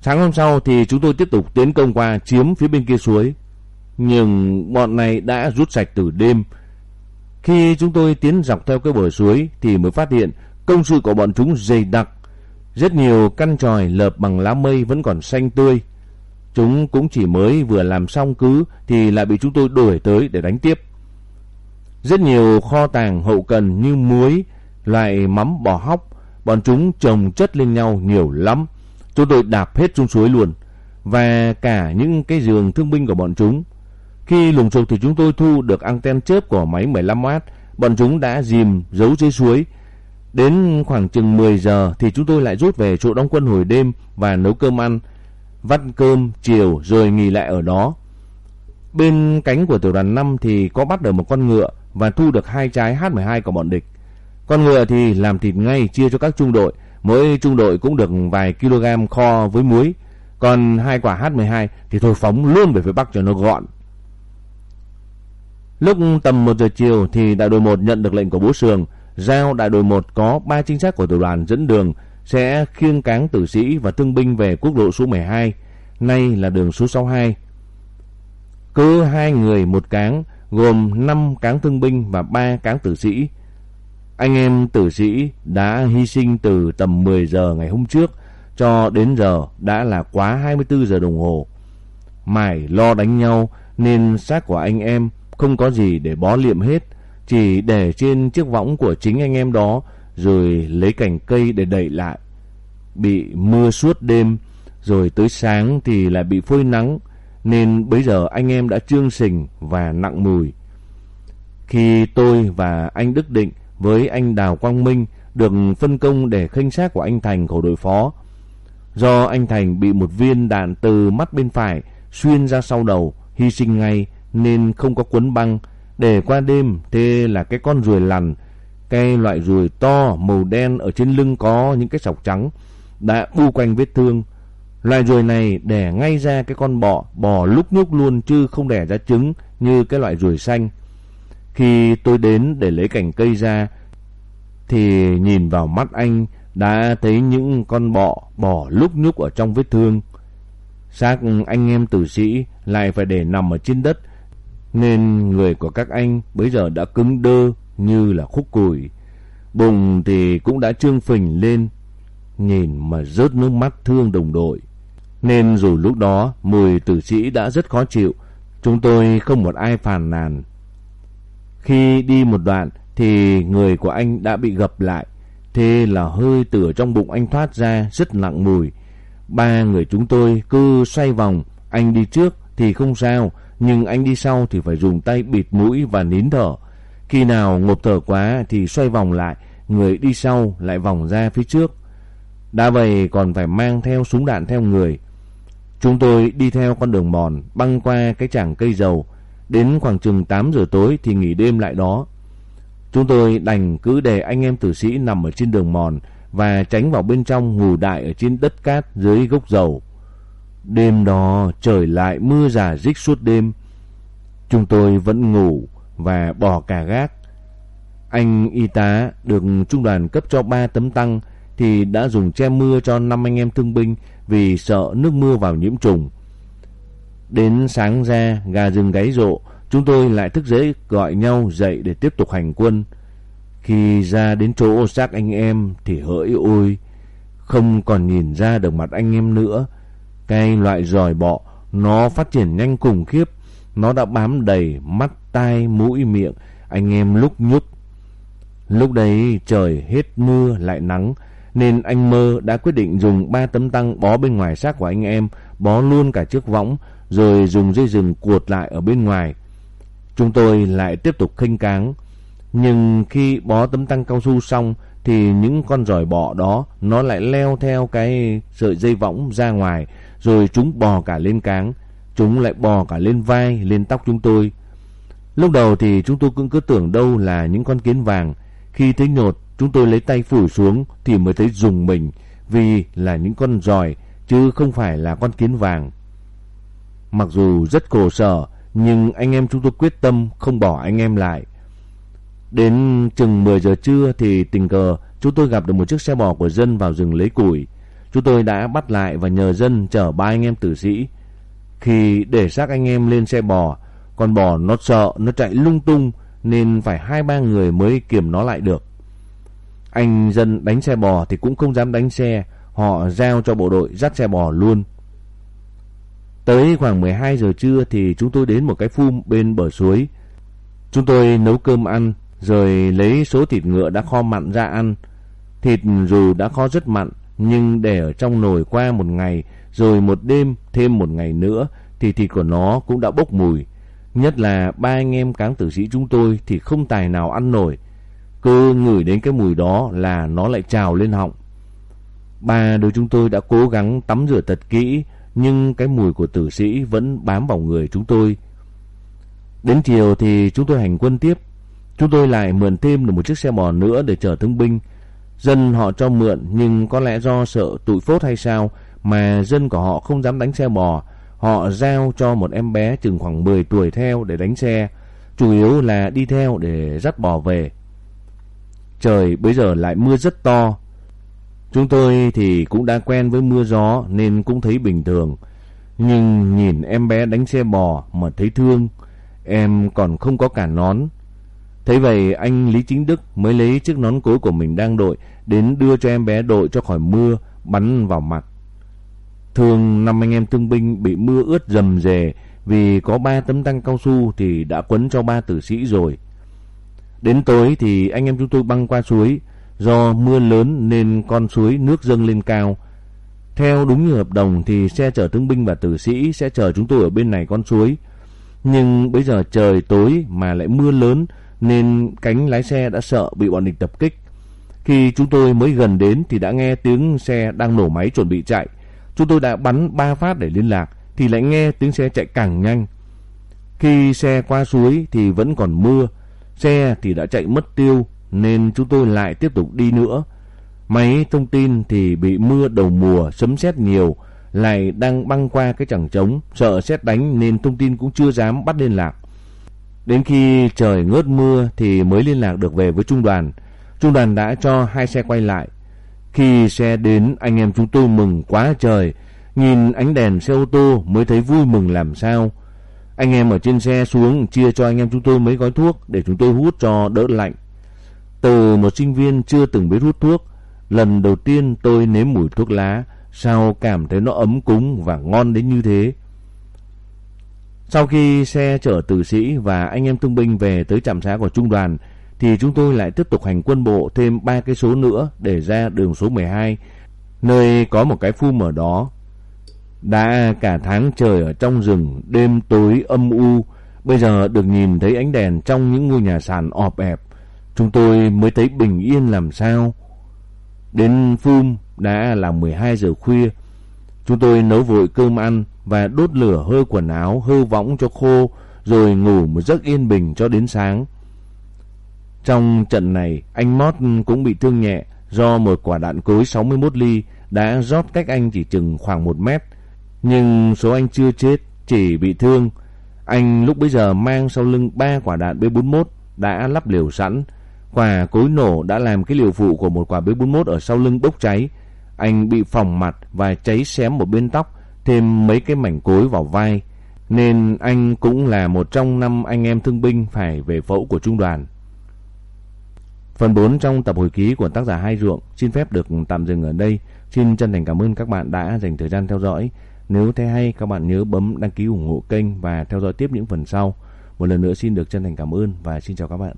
Speaker 1: Sáng hôm sau thì chúng tôi tiếp tục tiến công qua chiếm phía bên kia suối. Nhưng bọn này đã rút sạch từ đêm. Khi chúng tôi tiến dọc theo cái bờ suối thì mới phát hiện công sự của bọn chúng dày đặc rất nhiều căn tròi lợp bằng lá mây vẫn còn xanh tươi. Chúng cũng chỉ mới vừa làm xong cứ thì lại bị chúng tôi đuổi tới để đánh tiếp. Rất nhiều kho tàng hậu cần như muối, loại mắm bò hóc, bọn chúng trồng chất lên nhau nhiều lắm. Chúng tôi đạp hết xuống suối luôn. Và cả những cái giường thương binh của bọn chúng. Khi lùng sục thì chúng tôi thu được anten chớp của máy 15W. Bọn chúng đã dìm giấu dưới suối Đến khoảng chừng 10 giờ thì chúng tôi lại rút về chỗ đóng quân hồi đêm và nấu cơm ăn, vắt cơm chiều rồi nghỉ lại ở đó. Bên cánh của tiểu đoàn 5 thì có bắt được một con ngựa và thu được hai trái H12 của bọn địch. Con ngựa thì làm thịt ngay chia cho các trung đội, mỗi trung đội cũng được vài kg kho với muối. Còn hai quả H12 thì thôi phóng luôn về phía Bắc cho nó gọn. Lúc tầm 1 giờ chiều thì đại đội 1 nhận được lệnh của bố Sường, giao đại đội 1 có 3 trinh sát của tiểu đoàn dẫn đường sẽ khiêng cáng tử sĩ và thương binh về quốc lộ số 12, nay là đường số 62. Cứ hai người một cáng, gồm 5 cáng thương binh và 3 cáng tử sĩ. Anh em tử sĩ đã hy sinh từ tầm 10 giờ ngày hôm trước cho đến giờ đã là quá 24 giờ đồng hồ. Mải lo đánh nhau nên xác của anh em không có gì để bó liệm hết, chỉ để trên chiếc võng của chính anh em đó rồi lấy cành cây để đẩy lại. Bị mưa suốt đêm, rồi tới sáng thì lại bị phơi nắng, nên bây giờ anh em đã trương sình và nặng mùi. Khi tôi và anh Đức Định với anh Đào Quang Minh được phân công để khinh xác của anh Thành khẩu đội phó. Do anh Thành bị một viên đạn từ mắt bên phải xuyên ra sau đầu, hy sinh ngay nên không có quấn băng. Để qua đêm thế là cái con ruồi lằn, cái loại ruồi to màu đen ở trên lưng có những cái sọc trắng đã bu quanh vết thương. Loại ruồi này đẻ ngay ra cái con bọ, bò lúc nhúc luôn chứ không đẻ ra trứng như cái loại ruồi xanh. Khi tôi đến để lấy cành cây ra thì nhìn vào mắt anh đã thấy những con bọ bò lúc nhúc ở trong vết thương. Xác anh em tử sĩ lại phải để nằm ở trên đất nên người của các anh bây giờ đã cứng đơ như là khúc củi. Bụng thì cũng đã trương phình lên, nhìn mà rớt nước mắt thương đồng đội. Nên dù lúc đó mùi tử sĩ đã rất khó chịu, chúng tôi không một ai phàn nàn. Khi đi một đoạn thì người của anh đã bị gập lại, thế là hơi từ trong bụng anh thoát ra rất nặng mùi. Ba người chúng tôi cứ xoay vòng, anh đi trước thì không sao, nhưng anh đi sau thì phải dùng tay bịt mũi và nín thở. Khi nào ngộp thở quá thì xoay vòng lại, người đi sau lại vòng ra phía trước. Đã vậy còn phải mang theo súng đạn theo người. Chúng tôi đi theo con đường mòn băng qua cái tràng cây dầu. Đến khoảng chừng 8 giờ tối thì nghỉ đêm lại đó. Chúng tôi đành cứ để anh em tử sĩ nằm ở trên đường mòn và tránh vào bên trong ngủ đại ở trên đất cát dưới gốc dầu. Đêm đó trời lại mưa giả rích suốt đêm. Chúng tôi vẫn ngủ và bỏ cả gác. Anh y tá được trung đoàn cấp cho 3 tấm tăng thì đã dùng che mưa cho năm anh em thương binh vì sợ nước mưa vào nhiễm trùng. Đến sáng ra gà rừng gáy rộ, chúng tôi lại thức dậy gọi nhau dậy để tiếp tục hành quân. Khi ra đến chỗ xác anh em thì hỡi ôi, không còn nhìn ra được mặt anh em nữa. Cái loại giòi bọ nó phát triển nhanh khủng khiếp, nó đã bám đầy mắt, tai, mũi, miệng, anh em lúc nhúc. Lúc đấy trời hết mưa lại nắng, nên anh Mơ đã quyết định dùng ba tấm tăng bó bên ngoài xác của anh em, bó luôn cả chiếc võng, rồi dùng dây rừng cuột lại ở bên ngoài. Chúng tôi lại tiếp tục khinh cáng. Nhưng khi bó tấm tăng cao su xong thì những con giỏi bọ đó nó lại leo theo cái sợi dây võng ra ngoài rồi chúng bò cả lên cáng, chúng lại bò cả lên vai, lên tóc chúng tôi. Lúc đầu thì chúng tôi cũng cứ tưởng đâu là những con kiến vàng, khi thấy nhột chúng tôi lấy tay phủi xuống thì mới thấy dùng mình vì là những con giòi chứ không phải là con kiến vàng. Mặc dù rất khổ sở nhưng anh em chúng tôi quyết tâm không bỏ anh em lại. Đến chừng 10 giờ trưa thì tình cờ chúng tôi gặp được một chiếc xe bò của dân vào rừng lấy củi. Chúng tôi đã bắt lại và nhờ dân chở ba anh em tử sĩ. Khi để xác anh em lên xe bò, con bò nó sợ, nó chạy lung tung nên phải hai ba người mới kiểm nó lại được. Anh dân đánh xe bò thì cũng không dám đánh xe, họ giao cho bộ đội dắt xe bò luôn. Tới khoảng 12 giờ trưa thì chúng tôi đến một cái phum bên bờ suối. Chúng tôi nấu cơm ăn, rồi lấy số thịt ngựa đã kho mặn ra ăn. Thịt dù đã kho rất mặn, nhưng để ở trong nồi qua một ngày, rồi một đêm thêm một ngày nữa, thì thịt của nó cũng đã bốc mùi. Nhất là ba anh em cáng tử sĩ chúng tôi thì không tài nào ăn nổi. Cứ ngửi đến cái mùi đó là nó lại trào lên họng. Ba đứa chúng tôi đã cố gắng tắm rửa thật kỹ, nhưng cái mùi của tử sĩ vẫn bám vào người chúng tôi. Đến chiều thì chúng tôi hành quân tiếp. Chúng tôi lại mượn thêm được một chiếc xe bò nữa để chở thương binh. Dân họ cho mượn, nhưng có lẽ do sợ tụi phốt hay sao mà dân của họ không dám đánh xe bò. Họ giao cho một em bé chừng khoảng 10 tuổi theo để đánh xe. Chủ yếu là đi theo để dắt bò về. Trời bây giờ lại mưa rất to. Chúng tôi thì cũng đã quen với mưa gió nên cũng thấy bình thường. Nhưng nhìn em bé đánh xe bò mà thấy thương. Em còn không có cả nón. Thế vậy anh Lý Chính Đức mới lấy chiếc nón cối của mình đang đội đến đưa cho em bé đội cho khỏi mưa bắn vào mặt. Thường năm anh em thương binh bị mưa ướt rầm rề vì có ba tấm tăng cao su thì đã quấn cho ba tử sĩ rồi. Đến tối thì anh em chúng tôi băng qua suối, do mưa lớn nên con suối nước dâng lên cao. Theo đúng như hợp đồng thì xe chở thương binh và tử sĩ sẽ chờ chúng tôi ở bên này con suối. Nhưng bây giờ trời tối mà lại mưa lớn nên cánh lái xe đã sợ bị bọn địch tập kích. Khi chúng tôi mới gần đến thì đã nghe tiếng xe đang nổ máy chuẩn bị chạy. Chúng tôi đã bắn ba phát để liên lạc thì lại nghe tiếng xe chạy càng nhanh. Khi xe qua suối thì vẫn còn mưa, xe thì đã chạy mất tiêu nên chúng tôi lại tiếp tục đi nữa. Máy thông tin thì bị mưa đầu mùa sấm sét nhiều, lại đang băng qua cái chẳng trống, sợ sét đánh nên thông tin cũng chưa dám bắt liên lạc. Đến khi trời ngớt mưa thì mới liên lạc được về với trung đoàn. Trung đoàn đã cho hai xe quay lại. Khi xe đến, anh em chúng tôi mừng quá trời. Nhìn ánh đèn xe ô tô mới thấy vui mừng làm sao. Anh em ở trên xe xuống chia cho anh em chúng tôi mấy gói thuốc để chúng tôi hút cho đỡ lạnh. Từ một sinh viên chưa từng biết hút thuốc, lần đầu tiên tôi nếm mùi thuốc lá, sao cảm thấy nó ấm cúng và ngon đến như thế. Sau khi xe chở tử sĩ và anh em thương binh về tới trạm xá của trung đoàn, thì chúng tôi lại tiếp tục hành quân bộ thêm ba cái số nữa để ra đường số 12, nơi có một cái phu mở đó. Đã cả tháng trời ở trong rừng, đêm tối âm u, bây giờ được nhìn thấy ánh đèn trong những ngôi nhà sàn ọp ẹp, chúng tôi mới thấy bình yên làm sao. Đến phum đã là 12 giờ khuya, chúng tôi nấu vội cơm ăn và đốt lửa hơi quần áo, hơ võng cho khô, rồi ngủ một giấc yên bình cho đến sáng. Trong trận này, anh Mót cũng bị thương nhẹ do một quả đạn cối 61 ly đã rót cách anh chỉ chừng khoảng 1 mét. Nhưng số anh chưa chết, chỉ bị thương. Anh lúc bấy giờ mang sau lưng 3 quả đạn B41 đã lắp liều sẵn. Quả cối nổ đã làm cái liều phụ của một quả B41 ở sau lưng bốc cháy. Anh bị phỏng mặt và cháy xém một bên tóc, thêm mấy cái mảnh cối vào vai. Nên anh cũng là một trong năm anh em thương binh phải về phẫu của trung đoàn. Phần 4 trong tập hồi ký của tác giả Hai Ruộng xin phép được tạm dừng ở đây. Xin chân thành cảm ơn các bạn đã dành thời gian theo dõi. Nếu thấy hay các bạn nhớ bấm đăng ký ủng hộ kênh và theo dõi tiếp những phần sau. Một lần nữa xin được chân thành cảm ơn và xin chào các bạn.